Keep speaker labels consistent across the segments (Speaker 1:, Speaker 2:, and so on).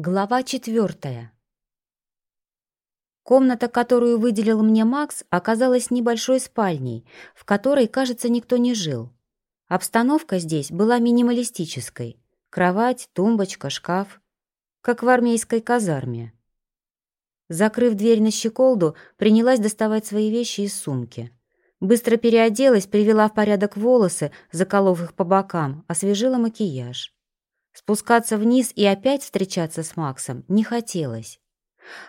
Speaker 1: Глава четвертая. Комната, которую выделил мне Макс, оказалась небольшой спальней, в которой, кажется, никто не жил. Обстановка здесь была минималистической. Кровать, тумбочка, шкаф. Как в армейской казарме. Закрыв дверь на щеколду, принялась доставать свои вещи из сумки. Быстро переоделась, привела в порядок волосы, заколов их по бокам, освежила макияж. Спускаться вниз и опять встречаться с Максом не хотелось.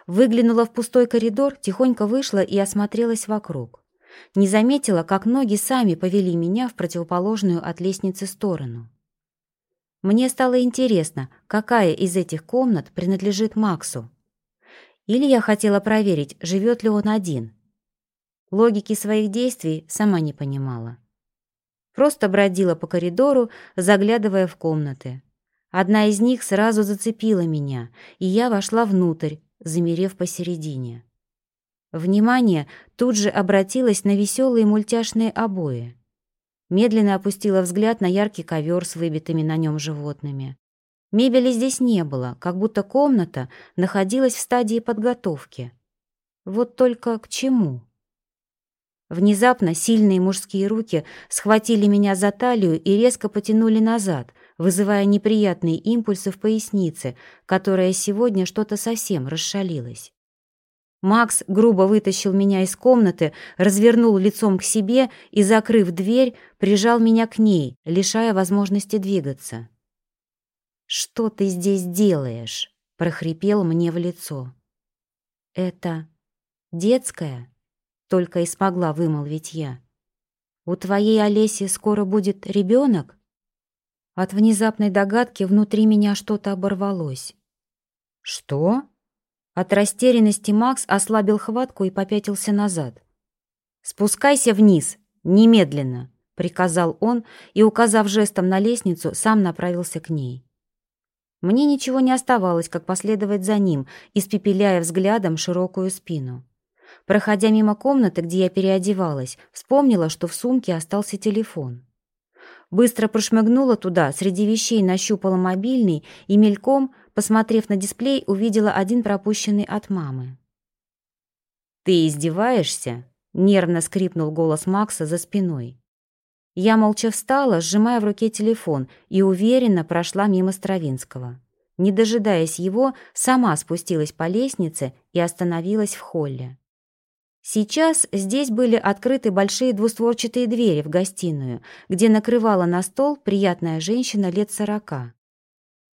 Speaker 1: Выглянула в пустой коридор, тихонько вышла и осмотрелась вокруг. Не заметила, как ноги сами повели меня в противоположную от лестницы сторону. Мне стало интересно, какая из этих комнат принадлежит Максу. Или я хотела проверить, живет ли он один. Логики своих действий сама не понимала. Просто бродила по коридору, заглядывая в комнаты. Одна из них сразу зацепила меня, и я вошла внутрь, замерев посередине. Внимание тут же обратилось на веселые мультяшные обои. Медленно опустила взгляд на яркий ковер с выбитыми на нем животными. Мебели здесь не было, как будто комната находилась в стадии подготовки. Вот только к чему? Внезапно сильные мужские руки схватили меня за талию и резко потянули назад, вызывая неприятные импульсы в пояснице, которая сегодня что-то совсем расшалилась. Макс грубо вытащил меня из комнаты, развернул лицом к себе и, закрыв дверь, прижал меня к ней, лишая возможности двигаться. «Что ты здесь делаешь?» — прохрипел мне в лицо. «Это детская?» — только и смогла вымолвить я. «У твоей Олеси скоро будет ребенок?» От внезапной догадки внутри меня что-то оборвалось. «Что?» От растерянности Макс ослабил хватку и попятился назад. «Спускайся вниз, немедленно!» — приказал он и, указав жестом на лестницу, сам направился к ней. Мне ничего не оставалось, как последовать за ним, испепеляя взглядом широкую спину. Проходя мимо комнаты, где я переодевалась, вспомнила, что в сумке остался телефон. Быстро прошмыгнула туда, среди вещей нащупала мобильный и мельком, посмотрев на дисплей, увидела один пропущенный от мамы. «Ты издеваешься?» — нервно скрипнул голос Макса за спиной. Я молча встала, сжимая в руке телефон, и уверенно прошла мимо Стравинского. Не дожидаясь его, сама спустилась по лестнице и остановилась в холле. Сейчас здесь были открыты большие двустворчатые двери в гостиную, где накрывала на стол приятная женщина лет сорока.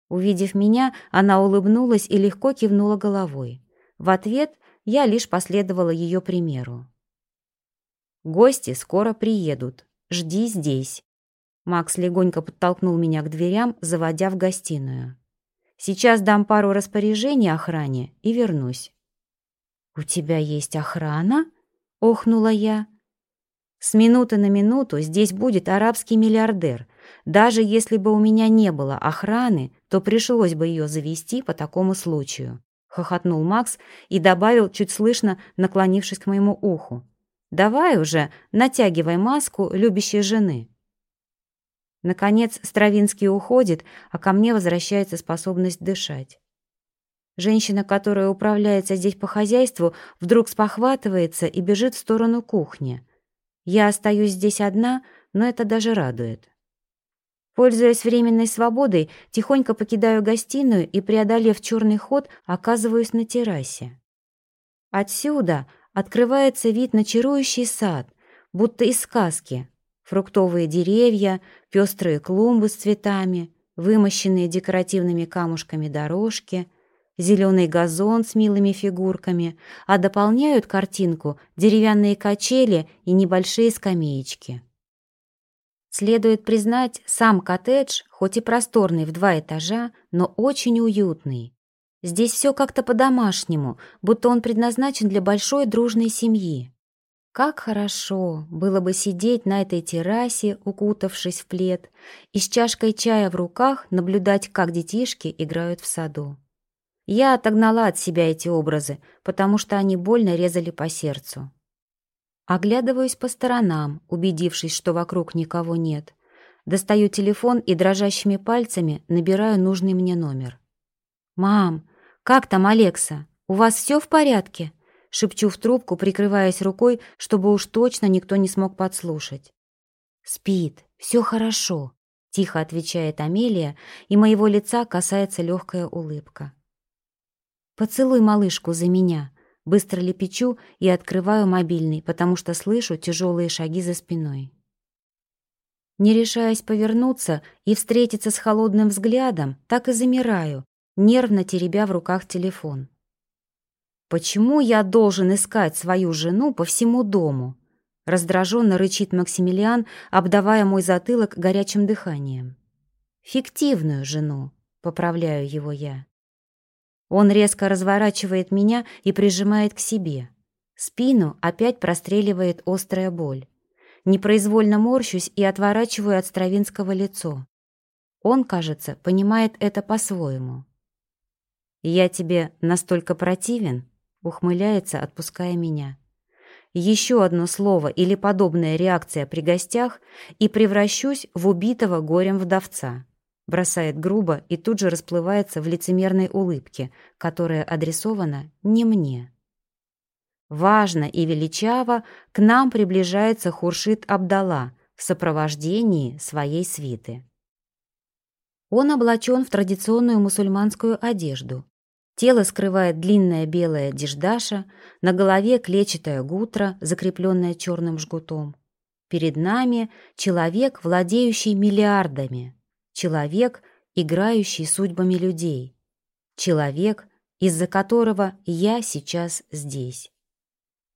Speaker 1: Увидев меня, она улыбнулась и легко кивнула головой. В ответ я лишь последовала ее примеру. «Гости скоро приедут. Жди здесь». Макс легонько подтолкнул меня к дверям, заводя в гостиную. «Сейчас дам пару распоряжений охране и вернусь». «У тебя есть охрана?» — охнула я. «С минуты на минуту здесь будет арабский миллиардер. Даже если бы у меня не было охраны, то пришлось бы ее завести по такому случаю», — хохотнул Макс и добавил, чуть слышно, наклонившись к моему уху. «Давай уже, натягивай маску любящей жены». Наконец Стравинский уходит, а ко мне возвращается способность дышать. Женщина, которая управляется здесь по хозяйству, вдруг спохватывается и бежит в сторону кухни. Я остаюсь здесь одна, но это даже радует. Пользуясь временной свободой, тихонько покидаю гостиную и, преодолев черный ход, оказываюсь на террасе. Отсюда открывается вид на чарующий сад, будто из сказки. Фруктовые деревья, пестрые клумбы с цветами, вымощенные декоративными камушками дорожки — зеленый газон с милыми фигурками, а дополняют картинку деревянные качели и небольшие скамеечки. Следует признать, сам коттедж, хоть и просторный в два этажа, но очень уютный. Здесь все как-то по-домашнему, будто он предназначен для большой дружной семьи. Как хорошо было бы сидеть на этой террасе, укутавшись в плед, и с чашкой чая в руках наблюдать, как детишки играют в саду. Я отогнала от себя эти образы, потому что они больно резали по сердцу. Оглядываюсь по сторонам, убедившись, что вокруг никого нет. Достаю телефон и дрожащими пальцами набираю нужный мне номер. «Мам, как там Алекса? У вас все в порядке?» Шепчу в трубку, прикрываясь рукой, чтобы уж точно никто не смог подслушать. «Спит, все хорошо», — тихо отвечает Амелия, и моего лица касается легкая улыбка. «Поцелуй малышку за меня», — быстро лепечу и открываю мобильный, потому что слышу тяжелые шаги за спиной. Не решаясь повернуться и встретиться с холодным взглядом, так и замираю, нервно теребя в руках телефон. «Почему я должен искать свою жену по всему дому?» Раздраженно рычит Максимилиан, обдавая мой затылок горячим дыханием. «Фиктивную жену», — поправляю его я. Он резко разворачивает меня и прижимает к себе. Спину опять простреливает острая боль. Непроизвольно морщусь и отворачиваю от Стравинского лицо. Он, кажется, понимает это по-своему. «Я тебе настолько противен?» — ухмыляется, отпуская меня. Еще одно слово или подобная реакция при гостях и превращусь в убитого горем вдовца. Бросает грубо и тут же расплывается в лицемерной улыбке, которая адресована не мне. Важно и величаво к нам приближается Хуршит Абдала в сопровождении своей свиты. Он облачен в традиционную мусульманскую одежду, Тело скрывает длинная белая деждаша, на голове клетчатая гутра, закрепленная черным жгутом. Перед нами человек, владеющий миллиардами. Человек, играющий судьбами людей. Человек, из-за которого я сейчас здесь.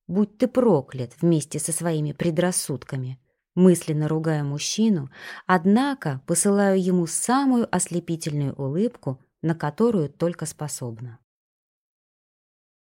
Speaker 1: Будь ты проклят вместе со своими предрассудками. Мысленно ругая мужчину, однако посылаю ему самую ослепительную улыбку, на которую только способна.